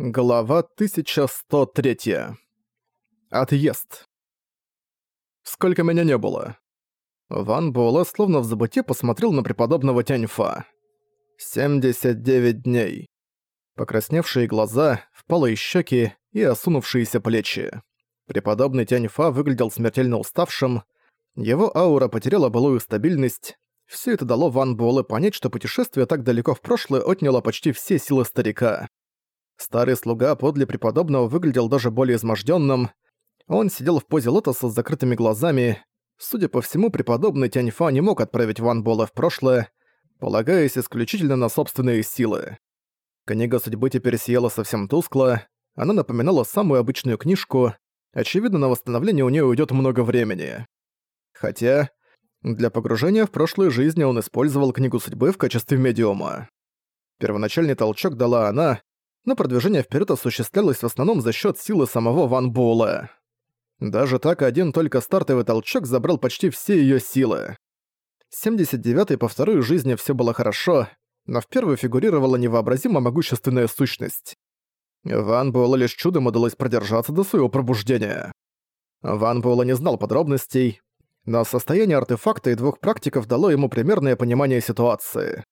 Глава 1103. Отъезд. Сколько меня не было. Ван Буэлэ словно в забыте посмотрел на преподобного Тяньфа. 79 дней. Покрасневшие глаза, впалые щеки и осунувшиеся плечи. Преподобный Тяньфа выглядел смертельно уставшим, его аура потеряла былую стабильность. Все это дало Ван Буэлэ понять, что путешествие так далеко в прошлое отняло почти все силы старика. Старый слуга подле преподобного выглядел даже более измождённым. Он сидел в позе лотоса с закрытыми глазами. Судя по всему, преподобный Тяньфа не мог отправить Ван Бола в прошлое, полагаясь исключительно на собственные силы. Книга судьбы теперь сияла совсем тускло, она напоминала самую обычную книжку, очевидно, на восстановление у нее уйдет много времени. Хотя, для погружения в прошлую жизнь он использовал книгу судьбы в качестве медиума. Первоначальный толчок дала она, но продвижение вперед осуществлялось в основном за счет силы самого Ван Буэлэ. Даже так один только стартовый толчок забрал почти все ее силы. 79-й по второй жизни все было хорошо, но в первой фигурировала невообразимо могущественная сущность. Ван Буэлэ лишь чудом удалось продержаться до своего пробуждения. Ван Буэлэ не знал подробностей, но состояние артефакта и двух практиков дало ему примерное понимание ситуации.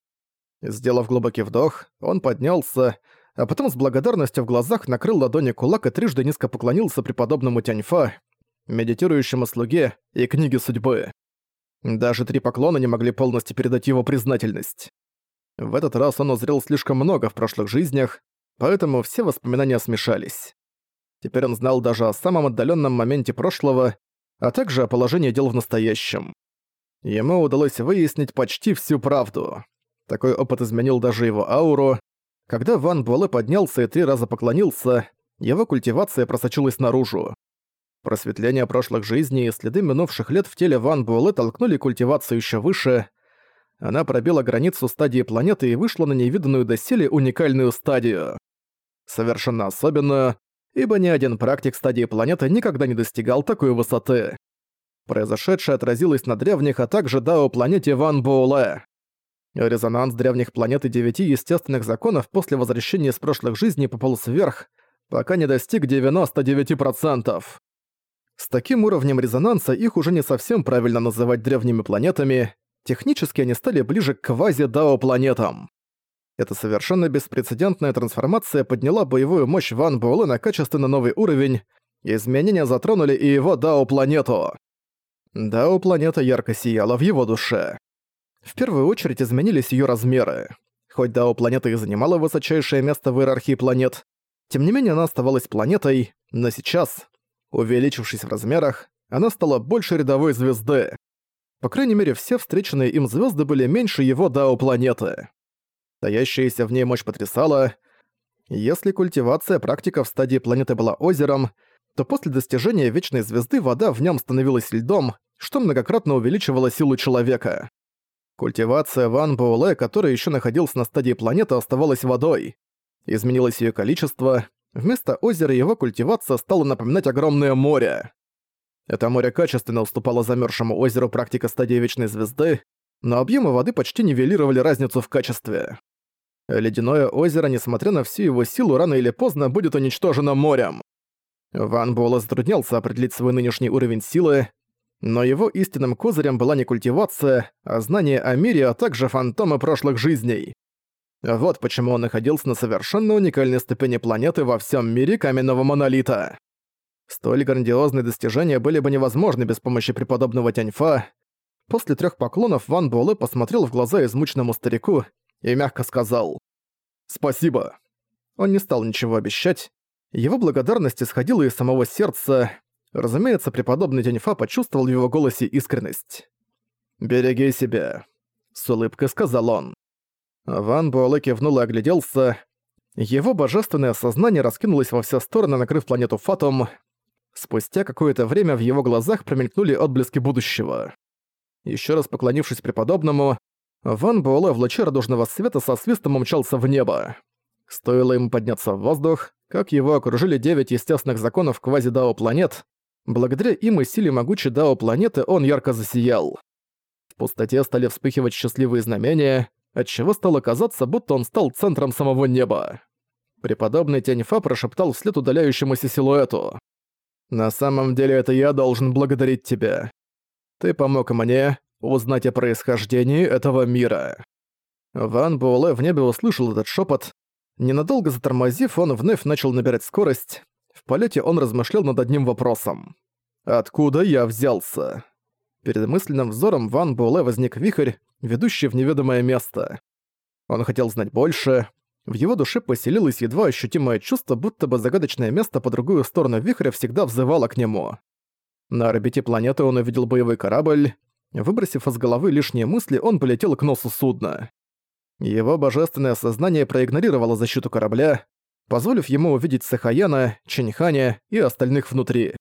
Сделав глубокий вдох, он поднялся, а потом с благодарностью в глазах накрыл ладони кулак и трижды низко поклонился преподобному Тяньфа, медитирующему слуге и книге судьбы. Даже три поклона не могли полностью передать его признательность. В этот раз он узрел слишком много в прошлых жизнях, поэтому все воспоминания смешались. Теперь он знал даже о самом отдаленном моменте прошлого, а также о положении дел в настоящем. Ему удалось выяснить почти всю правду. Такой опыт изменил даже его ауру, когда Ван Буэлэ поднялся и три раза поклонился, его культивация просочилась наружу. Просветление прошлых жизней и следы минувших лет в теле Ван Буэлэ толкнули культивацию еще выше. Она пробила границу стадии планеты и вышла на невиданную доселе уникальную стадию. Совершенно особенную, ибо ни один практик стадии планеты никогда не достигал такой высоты. Произошедшее отразилось на древних, а также Дао-планете Ван Буэлэ. Резонанс древних планет и девяти естественных законов после возвращения из прошлых жизней пополз вверх, пока не достиг 99%. С таким уровнем резонанса их уже не совсем правильно называть древними планетами, технически они стали ближе к квази-дао-планетам. Эта совершенно беспрецедентная трансформация подняла боевую мощь Ван Буэлэ на качественно новый уровень, изменения затронули и его дао-планету. Дао-планета ярко сияла в его душе. В первую очередь изменились ее размеры. Хоть Дао планета и занимала высочайшее место в иерархии планет, тем не менее она оставалась планетой, но сейчас, увеличившись в размерах, она стала больше рядовой звезды. По крайней мере, все встреченные им звезды были меньше его Дао планеты. Стоящаяся в ней мощь потрясала. Если культивация практика в стадии планеты была озером, то после достижения вечной звезды вода в нем становилась льдом, что многократно увеличивало силу человека. Культивация Ван Буэлэ, который еще находился на стадии планеты, оставалась водой. Изменилось ее количество. Вместо озера его культивация стала напоминать огромное море. Это море качественно уступало замерзшему озеру практика стадии Вечной Звезды, но объемы воды почти нивелировали разницу в качестве. Ледяное озеро, несмотря на всю его силу, рано или поздно будет уничтожено морем. Ван Буэлэ затруднялся определить свой нынешний уровень силы, но его истинным козырем была не культивация, а знание о мире, а также фантомы прошлых жизней. Вот почему он находился на совершенно уникальной ступени планеты во всем мире каменного монолита. Столь грандиозные достижения были бы невозможны без помощи преподобного Тяньфа. После трех поклонов Ван Буэлэ посмотрел в глаза измученному старику и мягко сказал «Спасибо». Он не стал ничего обещать. Его благодарность исходила из самого сердца, Разумеется, преподобный Тяньфа почувствовал в его голосе искренность. «Береги себя», — с улыбкой сказал он. Ван Буэлэ кивнул и огляделся. Его божественное сознание раскинулось во все стороны, накрыв планету Фатум. Спустя какое-то время в его глазах промелькнули отблески будущего. Еще раз поклонившись преподобному, Ван Буэлэ в луче радужного света со свистом умчался в небо. Стоило ему подняться в воздух, как его окружили девять естественных законов квази-дао планет, Благодаря им и силе могучей Дао планеты он ярко засиял. В пустоте стали вспыхивать счастливые знамения, отчего стало казаться, будто он стал центром самого неба. Преподобный Тяньфа прошептал вслед удаляющемуся силуэту. «На самом деле это я должен благодарить тебя. Ты помог мне узнать о происхождении этого мира». Ван Буэлэ в небе услышал этот шепот. Ненадолго затормозив, он вновь начал набирать скорость. Полете он размышлял над одним вопросом. «Откуда я взялся?» Перед мысленным взором Ван Буэлэ возник вихрь, ведущий в неведомое место. Он хотел знать больше. В его душе поселилось едва ощутимое чувство, будто бы загадочное место по другую сторону вихря всегда взывало к нему. На орбите планеты он увидел боевой корабль. Выбросив из головы лишние мысли, он полетел к носу судна. Его божественное сознание проигнорировало защиту корабля, позволив ему увидеть Сахаяна, Чэньханя и остальных внутри.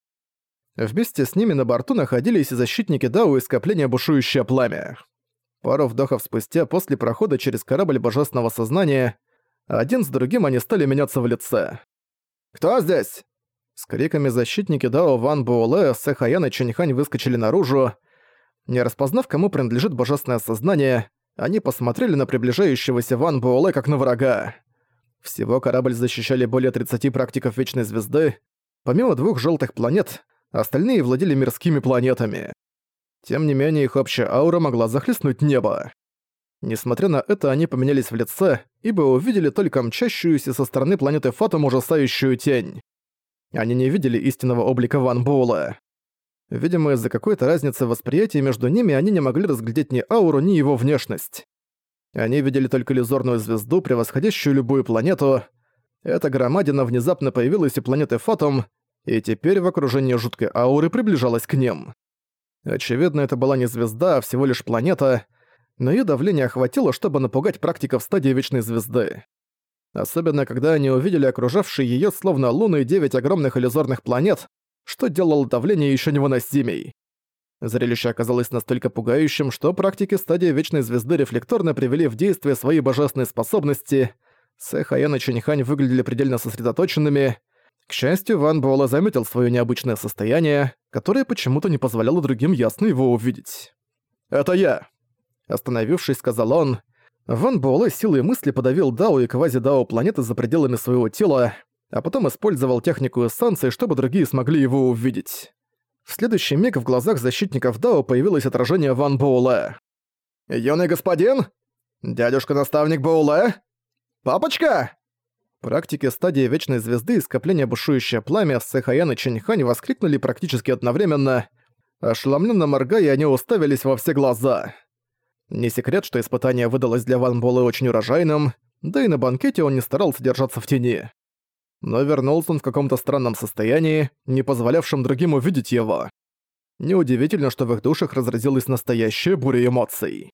Вместе с ними на борту находились и защитники Дау и скопления бушующее пламя. Пару вдохов спустя, после прохода через корабль Божественного Сознания, один с другим они стали меняться в лице. «Кто здесь?» С криками защитники Дао Ван Буэлэ, Сэхаян и Чэньхань выскочили наружу. Не распознав, кому принадлежит Божественное Сознание, они посмотрели на приближающегося Ван Буэлэ как на врага. Всего корабль защищали более 30 практиков Вечной Звезды. Помимо двух желтых планет, остальные владели мирскими планетами. Тем не менее, их общая аура могла захлестнуть небо. Несмотря на это, они поменялись в лице, ибо увидели только мчащуюся со стороны планеты Фатум ужасающую тень. Они не видели истинного облика Ван Буэлла. Видимо, из-за какой-то разницы восприятия между ними они не могли разглядеть ни ауру, ни его внешность. Они видели только иллюзорную звезду, превосходящую любую планету. Эта громадина внезапно появилась у планеты Фатум, и теперь в окружении жуткой ауры приближалась к ним. Очевидно, это была не звезда, а всего лишь планета, но её давление охватило, чтобы напугать практиков стадии Вечной Звезды. Особенно, когда они увидели окружавшие её словно луны девять огромных иллюзорных планет, что делало давление ещё невыносимей. Зрелище оказалось настолько пугающим, что практики стадии Вечной Звезды рефлекторно привели в действие свои божественные способности. Сэхаян и Чэньхань выглядели предельно сосредоточенными, к счастью, Ван Буэлла заметил свое необычное состояние, которое почему-то не позволяло другим ясно его увидеть. «Это я!» Остановившись, сказал он. Ван Буэлэ силой мысли подавил Дао и квази-Дао планеты за пределами своего тела, а потом использовал технику эссенции, чтобы другие смогли его увидеть. В следующий миг в глазах защитников Дао появилось отражение Ван Буэлэ. «Юный господин? Дядюшка-наставник Буэлэ? Папочка!» Практики стадии Вечной Звезды и скопления Бушующее Пламя Сэхаян и Чэньхань воскликнули практически одновременно. Ошеломленно моргая, они уставились во все глаза. Не секрет, что испытание выдалось для Ван Буэлэ очень урожайным, да и на банкете он не старался держаться в тени. Но вернулся он в каком-то странном состоянии, не позволявшем другим увидеть его. Неудивительно, что в их душах разразилась настоящая буря эмоций.